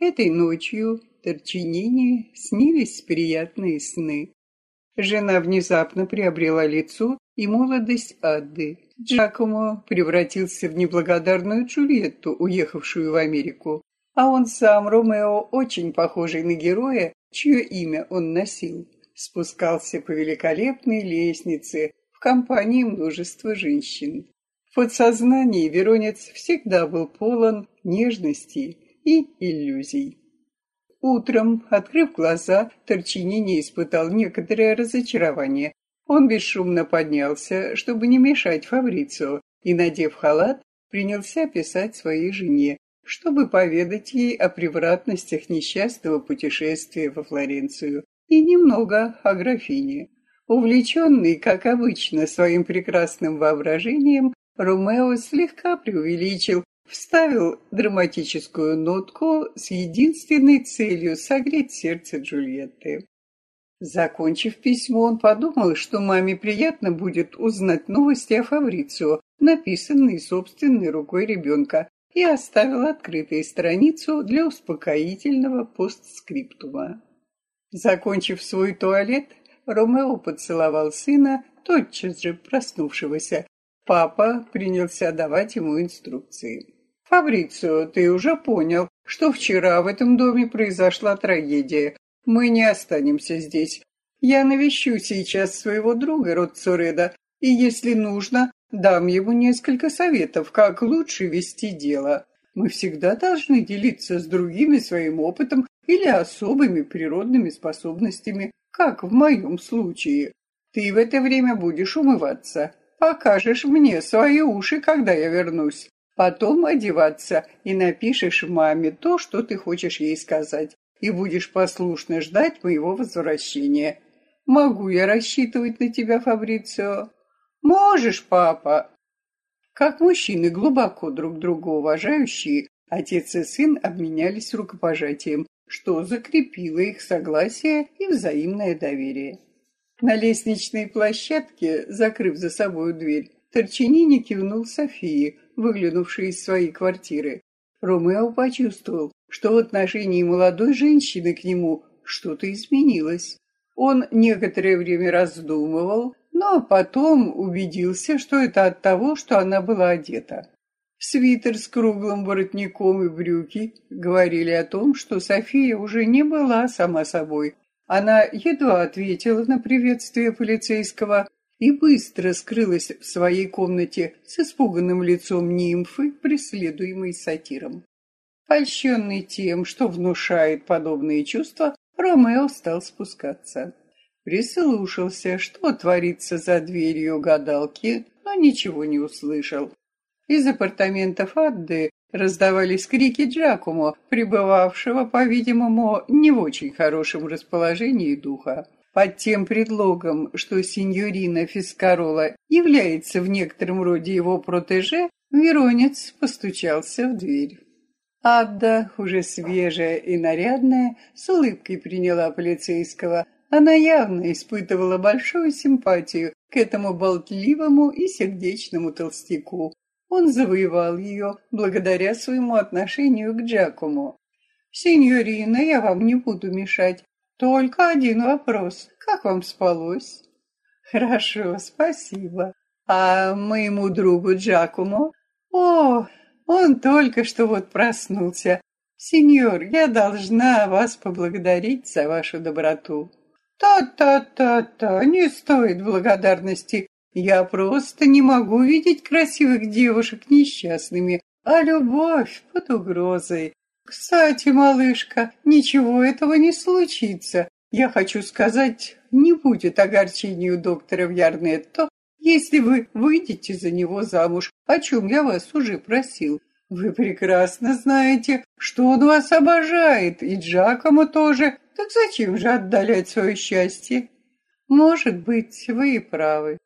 Этой ночью Торчинини снились приятные сны. Жена внезапно приобрела лицо и молодость Адды. Джакомо превратился в неблагодарную Джульетту, уехавшую в Америку. А он сам, Ромео, очень похожий на героя, чье имя он носил, спускался по великолепной лестнице в компании множества женщин. В подсознании Веронец всегда был полон нежности и иллюзий. Утром, открыв глаза, Торчинини испытал некоторое разочарование. Он бесшумно поднялся, чтобы не мешать Фабрицио, и, надев халат, принялся писать своей жене, чтобы поведать ей о превратностях несчастного путешествия во Флоренцию и немного о графине. Увлеченный, как обычно, своим прекрасным воображением, Ромео слегка преувеличил вставил драматическую нотку с единственной целью согреть сердце Джульетты. Закончив письмо, он подумал, что маме приятно будет узнать новости о Фабрицио, написанные собственной рукой ребенка, и оставил открытой страницу для успокоительного постскриптума. Закончив свой туалет, Ромео поцеловал сына, тотчас же проснувшегося. Папа принялся давать ему инструкции. «Фабрицио, ты уже понял, что вчера в этом доме произошла трагедия. Мы не останемся здесь. Я навещу сейчас своего друга Роццореда, и, если нужно, дам ему несколько советов, как лучше вести дело. Мы всегда должны делиться с другими своим опытом или особыми природными способностями, как в моем случае. Ты в это время будешь умываться. Покажешь мне свои уши, когда я вернусь. Потом одеваться и напишешь маме то, что ты хочешь ей сказать, и будешь послушно ждать моего возвращения. Могу я рассчитывать на тебя, Фабрицио? Можешь, папа. Как мужчины, глубоко друг друга уважающие, отец и сын обменялись рукопожатием, что закрепило их согласие и взаимное доверие. На лестничной площадке, закрыв за собой дверь, Торчинини кивнул Софии, выглянувшей из своей квартиры. Ромео почувствовал, что в отношении молодой женщины к нему что-то изменилось. Он некоторое время раздумывал, но потом убедился, что это от того, что она была одета. Свитер с круглым воротником и брюки говорили о том, что София уже не была сама собой. Она едва ответила на приветствие полицейского, и быстро скрылась в своей комнате с испуганным лицом нимфы, преследуемой сатиром. Польщенный тем, что внушает подобные чувства, Ромео стал спускаться. Прислушался, что творится за дверью гадалки, но ничего не услышал. Из апартаментов Адды раздавались крики Джакумо, пребывавшего, по-видимому, не в очень хорошем расположении духа под тем предлогом, что сеньорина Фискарола является в некотором роде его протеже, Веронец постучался в дверь. Адда, уже свежая и нарядная, с улыбкой приняла полицейского. Она явно испытывала большую симпатию к этому болтливому и сердечному толстяку. Он завоевал ее благодаря своему отношению к Джакому. «Сеньорина, я вам не буду мешать. Только один вопрос. Как вам спалось? Хорошо, спасибо. А моему другу Джакумо? О, он только что вот проснулся. Сеньор, я должна вас поблагодарить за вашу доброту. Та-та-та-та, не стоит благодарности. Я просто не могу видеть красивых девушек несчастными, а любовь под угрозой. Кстати, малышка, ничего этого не случится. Я хочу сказать, не будет огорчению доктора Вьярнетто, если вы выйдете за него замуж, о чем я вас уже просил. Вы прекрасно знаете, что он вас обожает, и Джакомо тоже. Так зачем же отдалять свое счастье? Может быть, вы и правы.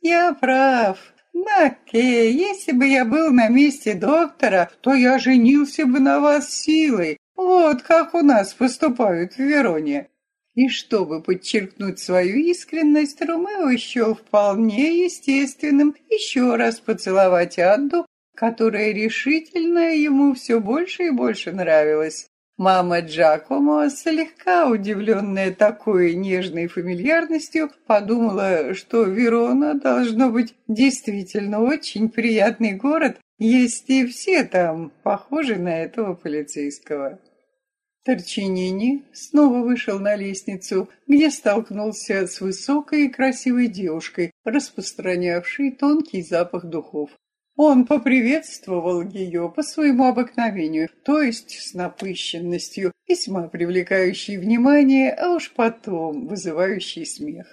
Я прав. Маке, если бы я был на месте доктора, то я женился бы на вас силой. Вот как у нас поступают в Вероне. И чтобы подчеркнуть свою искренность, Ромео счел вполне естественным еще раз поцеловать Адду, которая решительно ему все больше и больше нравилась. Мама Джакомо, слегка удивленная такой нежной фамильярностью, подумала, что Верона должно быть действительно очень приятный город, если все там похожи на этого полицейского. Торчинини снова вышел на лестницу, где столкнулся с высокой и красивой девушкой, распространявшей тонкий запах духов. Он поприветствовал ее по своему обыкновению, то есть с напыщенностью, весьма привлекающей внимание, а уж потом вызывающей смех.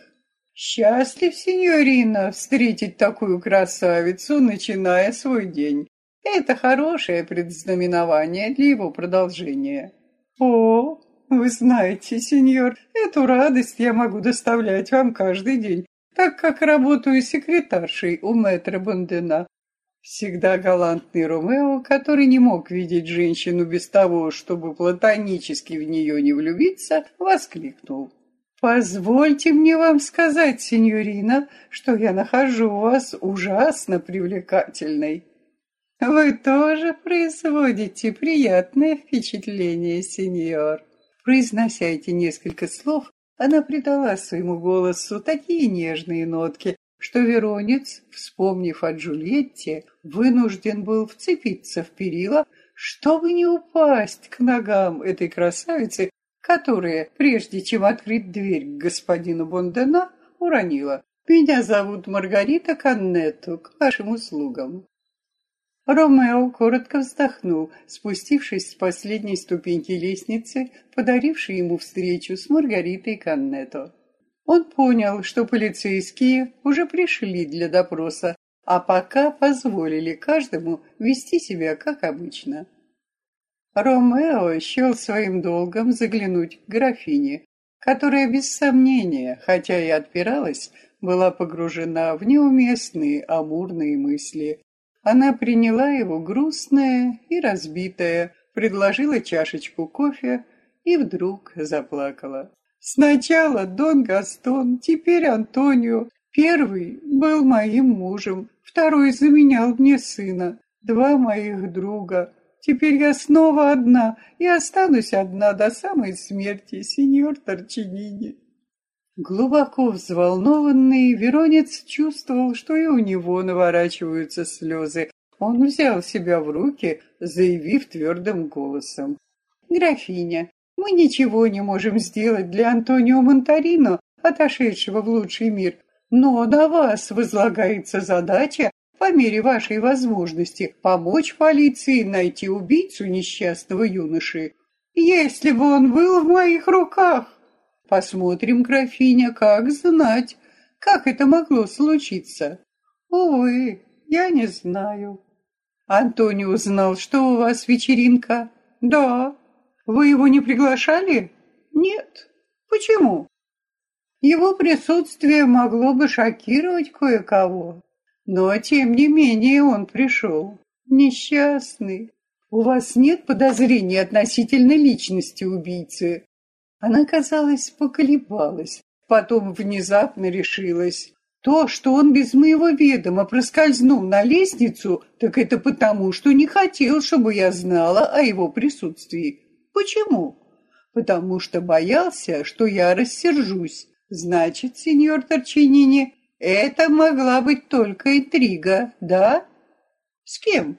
Счастлив, сеньорина, встретить такую красавицу, начиная свой день. Это хорошее предзнаменование для его продолжения. О, вы знаете, сеньор, эту радость я могу доставлять вам каждый день, так как работаю секретаршей у мэтра Бондена. Всегда галантный Ромео, который не мог видеть женщину без того, чтобы платонически в нее не влюбиться, воскликнул. «Позвольте мне вам сказать, сеньорина, что я нахожу вас ужасно привлекательной». «Вы тоже производите приятное впечатление, сеньор». Произнося эти несколько слов, она придала своему голосу такие нежные нотки, что Веронец, вспомнив о Джульетте, вынужден был вцепиться в перила, чтобы не упасть к ногам этой красавицы, которая, прежде чем открыть дверь к господину Бондена, уронила. «Меня зовут Маргарита Каннету, к вашим услугам». Ромео коротко вздохнул, спустившись с последней ступеньки лестницы, подарившей ему встречу с Маргаритой Каннето. Он понял, что полицейские уже пришли для допроса, а пока позволили каждому вести себя как обычно. Ромео счел своим долгом заглянуть к графине, которая без сомнения, хотя и отпиралась, была погружена в неуместные амурные мысли. Она приняла его грустная и разбитая, предложила чашечку кофе и вдруг заплакала. Сначала Дон Гастон, теперь Антонио. Первый был моим мужем, второй заменял мне сына. Два моих друга. Теперь я снова одна и останусь одна до самой смерти, сеньор Торчинини. Глубоко взволнованный, Веронец чувствовал, что и у него наворачиваются слезы. Он взял себя в руки, заявив твердым голосом. «Графиня, мы ничего не можем сделать для Антонио Монтарино, отошедшего в лучший мир, но на вас возлагается задача по мере вашей возможности помочь полиции найти убийцу несчастного юноши. Если бы он был в моих руках. Посмотрим, графиня, как знать, как это могло случиться. Увы, я не знаю. Антонио узнал, что у вас вечеринка? Да. Вы его не приглашали? Нет. Почему? Его присутствие могло бы шокировать кое-кого. Но, тем не менее, он пришел. Несчастный. У вас нет подозрений относительно личности убийцы? Она, казалось, поколебалась, потом внезапно решилась. То, что он без моего ведома проскользнул на лестницу, так это потому, что не хотел, чтобы я знала о его присутствии. Почему? Потому что боялся, что я рассержусь. Значит, сеньор Торчинини, это могла быть только интрига, да? С кем?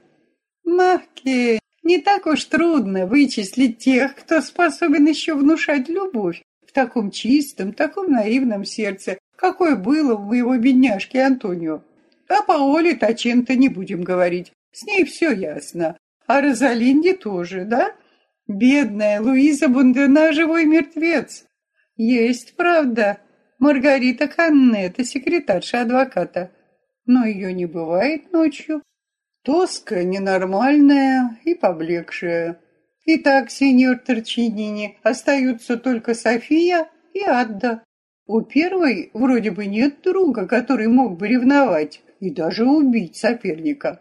Махке, не так уж трудно вычислить тех, кто способен еще внушать любовь в таком чистом, таком наивном сердце, какое было у моего бедняжки Антонио. А по Оле Таченто не будем говорить, с ней все ясно. А Розалинде тоже, да? Бедная Луиза Бундена живой мертвец. Есть, правда, Маргарита Каннета, секретарша адвоката. Но ее не бывает ночью. Тоска ненормальная и поблекшая. Итак, сеньор Торчинини, остаются только София и Адда. У первой вроде бы нет друга, который мог бы ревновать и даже убить соперника.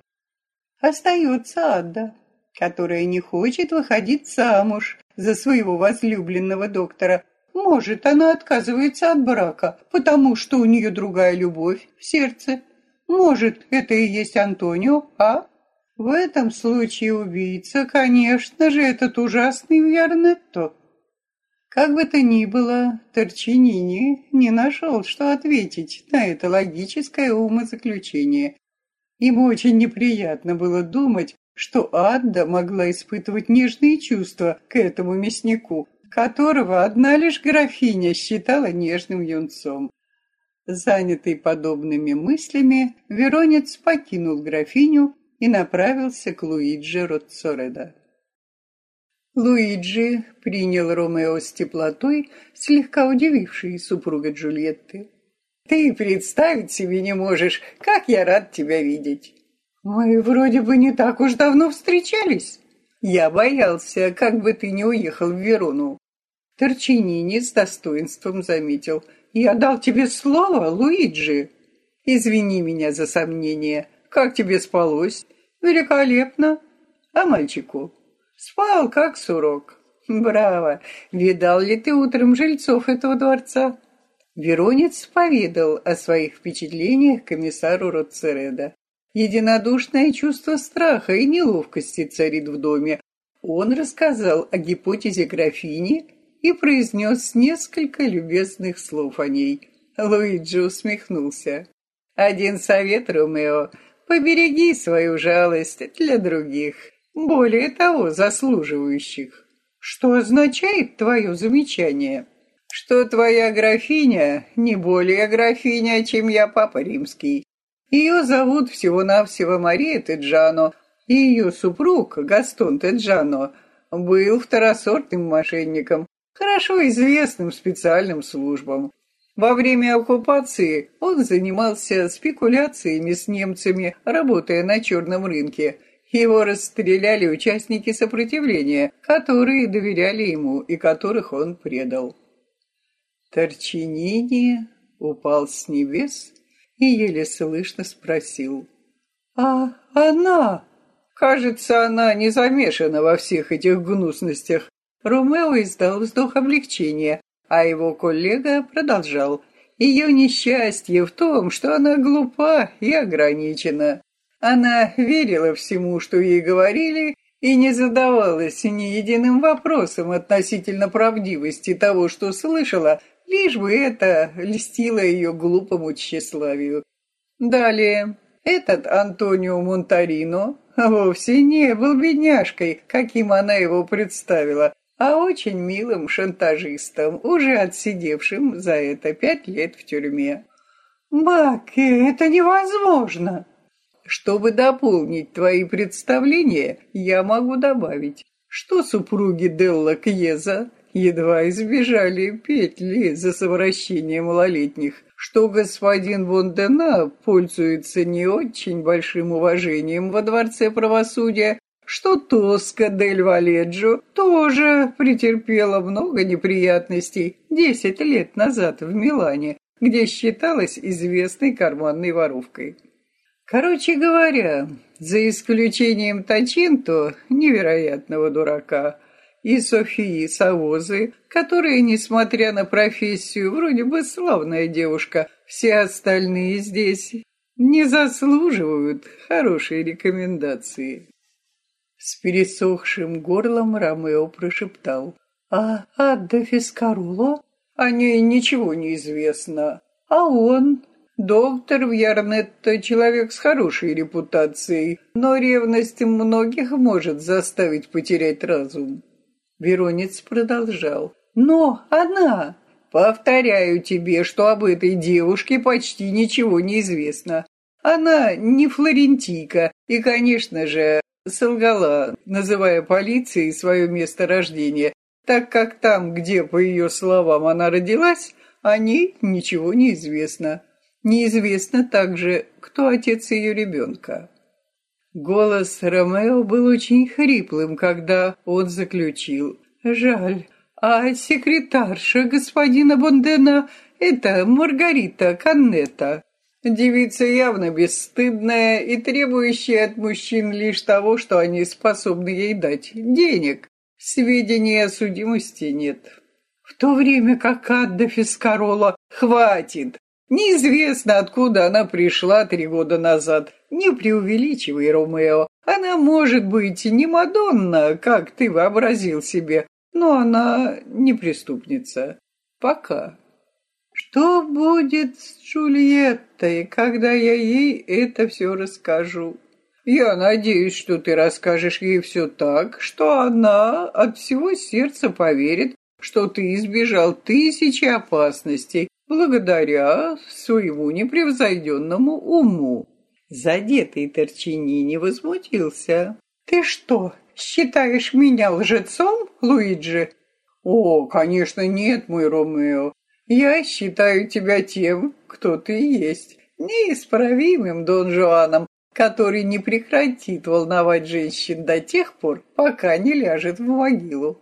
Остается Адда которая не хочет выходить замуж за своего возлюбленного доктора. Может, она отказывается от брака, потому что у нее другая любовь в сердце. Может, это и есть Антонио, а? В этом случае убийца, конечно же, этот ужасный Виарнетто. Как бы то ни было, Торчинини не нашел, что ответить на это логическое умозаключение. Ему очень неприятно было думать, что Адда могла испытывать нежные чувства к этому мяснику, которого одна лишь графиня считала нежным юнцом. Занятый подобными мыслями, Веронец покинул графиню и направился к Луиджи Роццореда. Луиджи принял Ромео с теплотой, слегка удивившей супруга Джульетты. «Ты представить себе не можешь, как я рад тебя видеть!» «Мы вроде бы не так уж давно встречались!» «Я боялся, как бы ты не уехал в Верону!» Торчинини с достоинством заметил. «Я дал тебе слово, Луиджи!» «Извини меня за сомнение. Как тебе спалось?» «Великолепно!» «А мальчику?» Спал, как сурок. Браво! Видал ли ты утром жильцов этого дворца? Веронец поведал о своих впечатлениях комиссару Роцереда. Единодушное чувство страха и неловкости царит в доме. Он рассказал о гипотезе графини и произнес несколько любезных слов о ней. Луиджи усмехнулся. «Один совет, Ромео, побереги свою жалость для других более того, заслуживающих. Что означает твое замечание? Что твоя графиня не более графиня, чем я, папа римский. Ее зовут всего-навсего Мария Теджано, и ее супруг, Гастон Теджано, был второсортным мошенником, хорошо известным специальным службам. Во время оккупации он занимался спекуляциями с немцами, работая на черном рынке, его расстреляли участники сопротивления, которые доверяли ему и которых он предал. Торчинини упал с небес и еле слышно спросил. «А она?» «Кажется, она не замешана во всех этих гнусностях». Ромео издал вздох облегчения, а его коллега продолжал. «Ее несчастье в том, что она глупа и ограничена. Она верила всему, что ей говорили, и не задавалась ни единым вопросом относительно правдивости того, что слышала, лишь бы это льстило ее глупому тщеславию. Далее, этот Антонио Монтарино вовсе не был бедняжкой, каким она его представила, а очень милым шантажистом, уже отсидевшим за это пять лет в тюрьме. «Баки, это невозможно!» Чтобы дополнить твои представления, я могу добавить, что супруги Делла Кьеза едва избежали петли за совращение малолетних, что господин Вондена пользуется не очень большим уважением во Дворце правосудия, что Тоска дель Валеджо тоже претерпела много неприятностей десять лет назад в Милане, где считалась известной карманной воровкой. Короче говоря, за исключением Тачинто, невероятного дурака, и Софии Савозы, которая, несмотря на профессию, вроде бы славная девушка, все остальные здесь не заслуживают хорошей рекомендации. С пересохшим горлом Ромео прошептал. «А Адда Фискаруло? О ней ничего не известно. А он? Доктор Вьярнетто человек с хорошей репутацией, но ревность многих может заставить потерять разум. Веронец продолжал. Но она... Повторяю тебе, что об этой девушке почти ничего не известно. Она не флорентийка и, конечно же, солгала, называя полицией свое место рождения, так как там, где, по ее словам, она родилась, о ней ничего не известно. Неизвестно также, кто отец ее ребенка. Голос Ромео был очень хриплым, когда он заключил. «Жаль, а секретарша господина Бондена — это Маргарита Каннета. Девица явно бесстыдная и требующая от мужчин лишь того, что они способны ей дать — денег. Сведений о судимости нет». В то время как Адда Фискарола «Хватит! Неизвестно, откуда она пришла три года назад. Не преувеличивай, Ромео. Она может быть не Мадонна, как ты вообразил себе, но она не преступница. Пока. Что будет с Джульеттой, когда я ей это все расскажу? Я надеюсь, что ты расскажешь ей все так, что она от всего сердца поверит, что ты избежал тысячи опасностей благодаря своему непревзойденному уму. Задетый Торчини не возмутился. «Ты что, считаешь меня лжецом, Луиджи?» «О, конечно, нет, мой Ромео. Я считаю тебя тем, кто ты есть, неисправимым Дон Жуаном, который не прекратит волновать женщин до тех пор, пока не ляжет в могилу.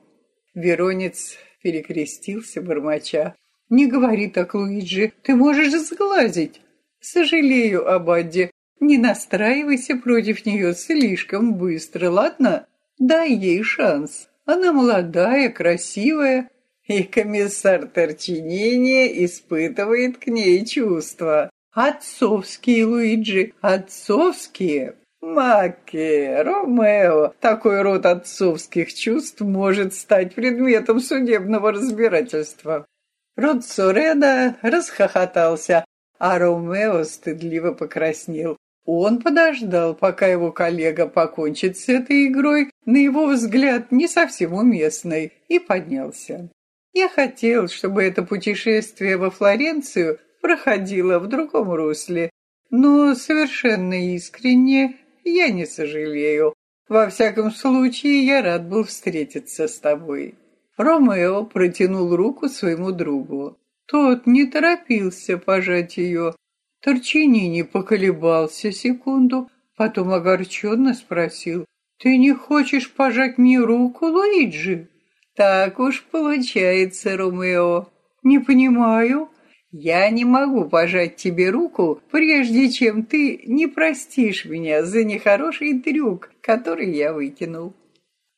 Веронец перекрестился, бормоча. «Не говори так, Луиджи, ты можешь сглазить. Сожалею об Адде. Не настраивайся против нее слишком быстро, ладно? Дай ей шанс. Она молодая, красивая, и комиссар Торчинини испытывает к ней чувства. Отцовские, Луиджи, отцовские. Маки, Ромео, такой род отцовских чувств может стать предметом судебного разбирательства. Род Сореда расхохотался, а Ромео стыдливо покраснел. Он подождал, пока его коллега покончит с этой игрой, на его взгляд не совсем уместной, и поднялся. Я хотел, чтобы это путешествие во Флоренцию проходило в другом русле, но совершенно искренне я не сожалею. Во всяком случае, я рад был встретиться с тобой. Ромео протянул руку своему другу. Тот не торопился пожать ее. Торчинини поколебался секунду, потом огорченно спросил. «Ты не хочешь пожать мне руку, Луиджи?» Так уж получается, Ромео. Не понимаю. Я не могу пожать тебе руку, прежде чем ты не простишь меня за нехороший трюк, который я выкинул.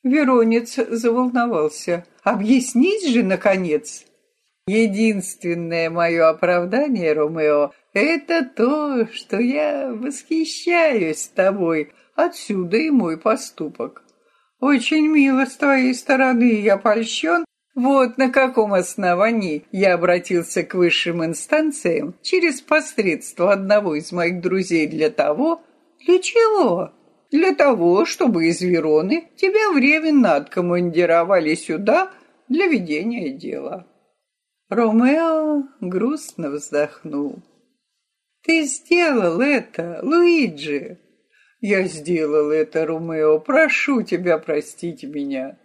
Веронец заволновался. Объяснись же, наконец. Единственное мое оправдание, Ромео, это то, что я восхищаюсь тобой. Отсюда и мой поступок. Очень мило с твоей стороны, я польщен. Вот на каком основании я обратился к высшим инстанциям через посредство одного из моих друзей для того... Для чего? Для того, чтобы из Вероны тебя временно откомандировали сюда для ведения дела. Ромео грустно вздохнул. «Ты сделал это, Луиджи!» Я сделал это, Ромео. Прошу тебя простить меня.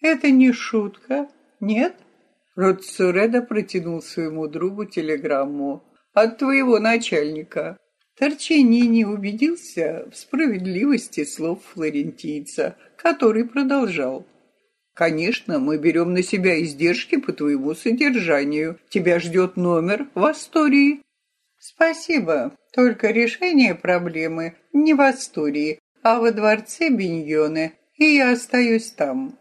Это не шутка, нет? Роцуреда протянул своему другу телеграмму. От твоего начальника. Торчини не убедился в справедливости слов флорентийца, который продолжал. «Конечно, мы берем на себя издержки по твоему содержанию. Тебя ждет номер в Астории». «Спасибо. Только решение проблемы не в Астурии, а во дворце Биньоне, и я остаюсь там».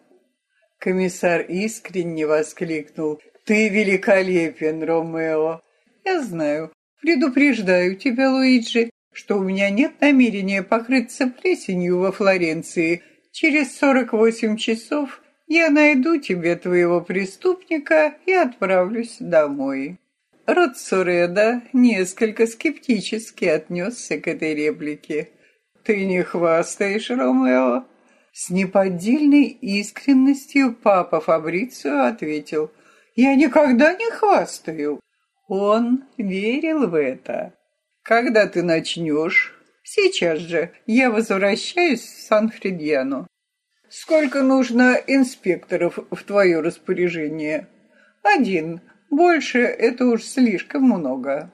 Комиссар искренне воскликнул. «Ты великолепен, Ромео!» «Я знаю. Предупреждаю тебя, Луиджи, что у меня нет намерения покрыться плесенью во Флоренции. Через сорок восемь часов я найду тебе твоего преступника и отправлюсь домой». Род несколько скептически отнесся к этой реплике. «Ты не хвастаешь, Ромео?» С неподдельной искренностью папа Фабрицио ответил. «Я никогда не хвастаю». Он верил в это. «Когда ты начнешь?» «Сейчас же. Я возвращаюсь в Сан-Фридьяно». «Сколько нужно инспекторов в твое распоряжение?» «Один. Больше это уж слишком много.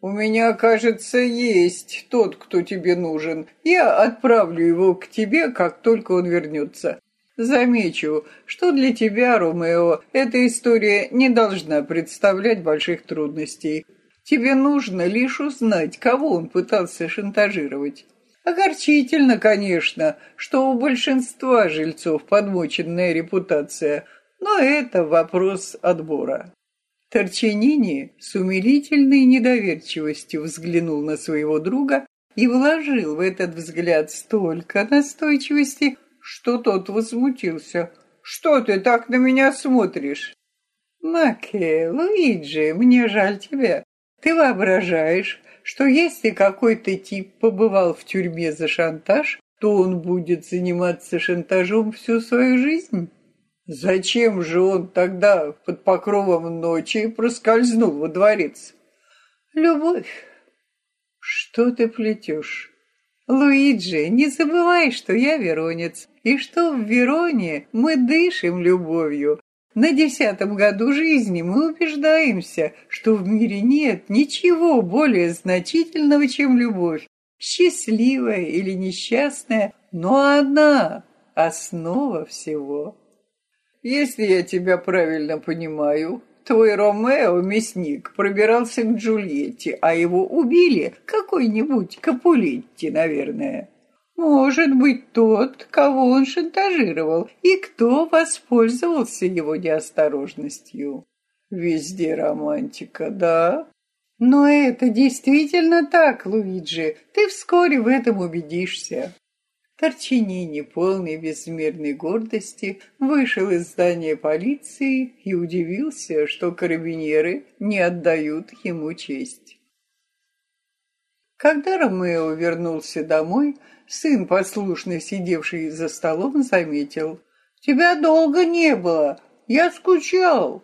У меня, кажется, есть тот, кто тебе нужен. Я отправлю его к тебе, как только он вернется. Замечу, что для тебя, Ромео, эта история не должна представлять больших трудностей. Тебе нужно лишь узнать, кого он пытался шантажировать. Огорчительно, конечно, что у большинства жильцов подмоченная репутация, но это вопрос отбора. Торчинини с умилительной недоверчивостью взглянул на своего друга, и вложил в этот взгляд столько настойчивости, что тот возмутился. «Что ты так на меня смотришь?» «Маке, Луиджи, мне жаль тебя. Ты воображаешь, что если какой-то тип побывал в тюрьме за шантаж, то он будет заниматься шантажом всю свою жизнь? Зачем же он тогда под покровом ночи проскользнул во дворец? Любовь. Что ты плетешь? Луиджи, не забывай, что я веронец, и что в Вероне мы дышим любовью, на десятом году жизни мы убеждаемся, что в мире нет ничего более значительного, чем любовь. Счастливая или несчастная, но она – основа всего. Если я тебя правильно понимаю, твой Ромео, мясник, пробирался к Джульетте, а его убили какой-нибудь Капулетти, наверное. Может быть, тот, кого он шантажировал, и кто воспользовался его неосторожностью. Везде романтика, да? Но это действительно так, Луиджи. Ты вскоре в этом убедишься. Торчинини, полный безмерной гордости, вышел из здания полиции и удивился, что карабинеры не отдают ему честь. Когда Ромео вернулся домой, Сын, послушно сидевший за столом, заметил. «Тебя долго не было. Я скучал».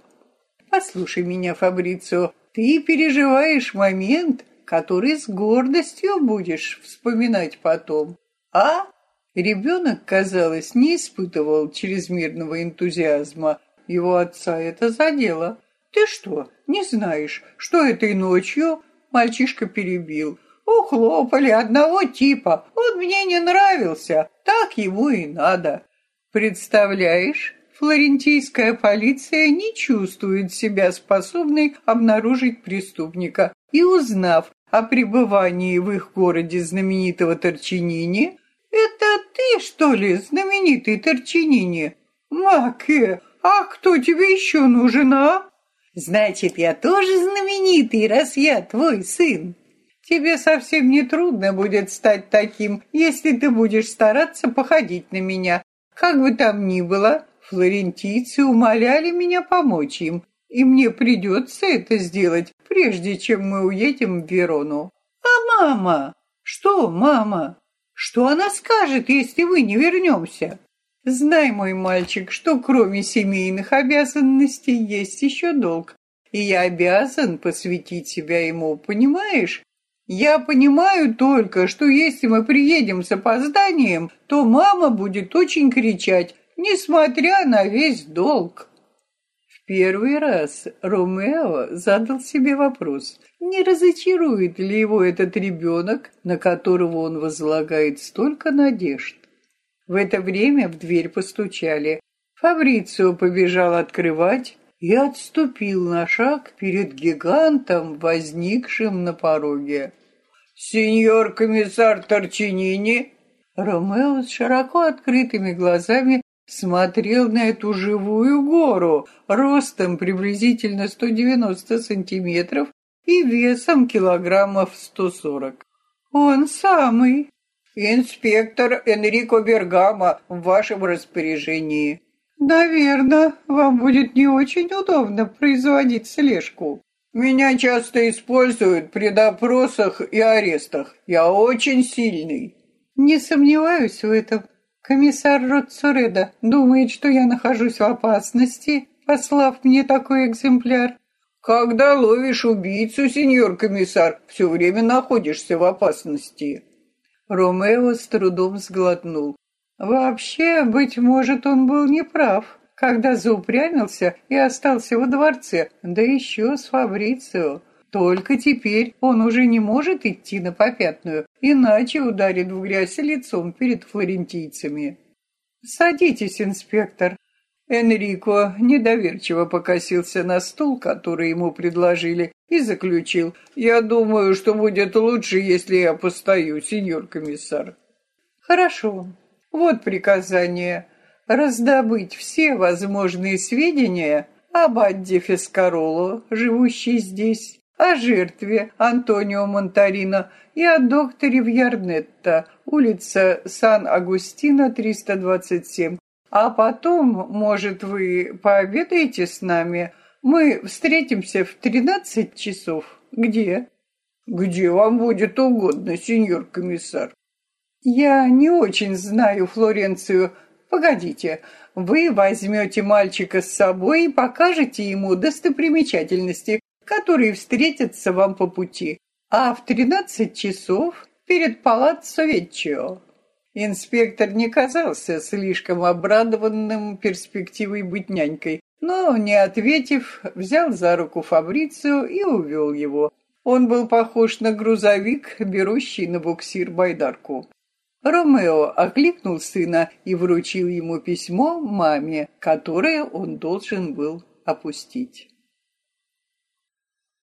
«Послушай меня, Фабрицио, ты переживаешь момент, который с гордостью будешь вспоминать потом. А?» Ребенок, казалось, не испытывал чрезмерного энтузиазма. Его отца это задело. «Ты что, не знаешь, что этой ночью?» Мальчишка перебил. Ухлопали одного типа. Он мне не нравился. Так ему и надо. Представляешь, флорентийская полиция не чувствует себя способной обнаружить преступника. И узнав о пребывании в их городе знаменитого Торчинини, «Это ты, что ли, знаменитый Торчинини?» «Маке, а кто тебе еще нужен, а?» «Значит, я тоже знаменитый, раз я твой сын». Тебе совсем не трудно будет стать таким, если ты будешь стараться походить на меня. Как бы там ни было, флорентийцы умоляли меня помочь им, и мне придется это сделать, прежде чем мы уедем в Верону. А мама? Что мама? Что она скажет, если вы не вернемся? Знай, мой мальчик, что кроме семейных обязанностей есть еще долг, и я обязан посвятить себя ему, понимаешь? Я понимаю только, что если мы приедем с опозданием, то мама будет очень кричать, несмотря на весь долг. В первый раз Ромео задал себе вопрос, не разочарует ли его этот ребенок, на которого он возлагает столько надежд. В это время в дверь постучали. Фабрицио побежал открывать и отступил на шаг перед гигантом, возникшим на пороге. «Сеньор комиссар Торчинини!» Ромео с широко открытыми глазами смотрел на эту живую гору, ростом приблизительно 190 сантиметров и весом килограммов 140. «Он самый!» «Инспектор Энрико Бергамо в вашем распоряжении». «Наверное, вам будет не очень удобно производить слежку». Меня часто используют при допросах и арестах. Я очень сильный. Не сомневаюсь в этом. Комиссар Роцуреда думает, что я нахожусь в опасности, послав мне такой экземпляр. Когда ловишь убийцу, сеньор комиссар, все время находишься в опасности. Ромео с трудом сглотнул. Вообще, быть может, он был неправ когда заупрямился и остался во дворце, да еще с Фабрицио. Только теперь он уже не может идти на попятную, иначе ударит в грязь лицом перед флорентийцами. «Садитесь, инспектор». Энрико недоверчиво покосился на стул, который ему предложили, и заключил. «Я думаю, что будет лучше, если я постою, сеньор комиссар». «Хорошо. Вот приказание раздобыть все возможные сведения об Адде Фескароло, живущей здесь, о жертве Антонио Монтарино и о докторе Вьярнетто, улица Сан-Агустино, 327. А потом, может, вы пообедаете с нами? Мы встретимся в 13 часов. Где? Где вам будет угодно, сеньор комиссар. Я не очень знаю Флоренцию. Погодите, вы возьмете мальчика с собой и покажете ему достопримечательности, которые встретятся вам по пути, а в тринадцать часов перед палаццо Веччио. Инспектор не казался слишком обрадованным перспективой быть нянькой, но, не ответив, взял за руку Фабрицию и увел его. Он был похож на грузовик, берущий на буксир байдарку. Ромео окликнул сына и вручил ему письмо маме, которое он должен был опустить.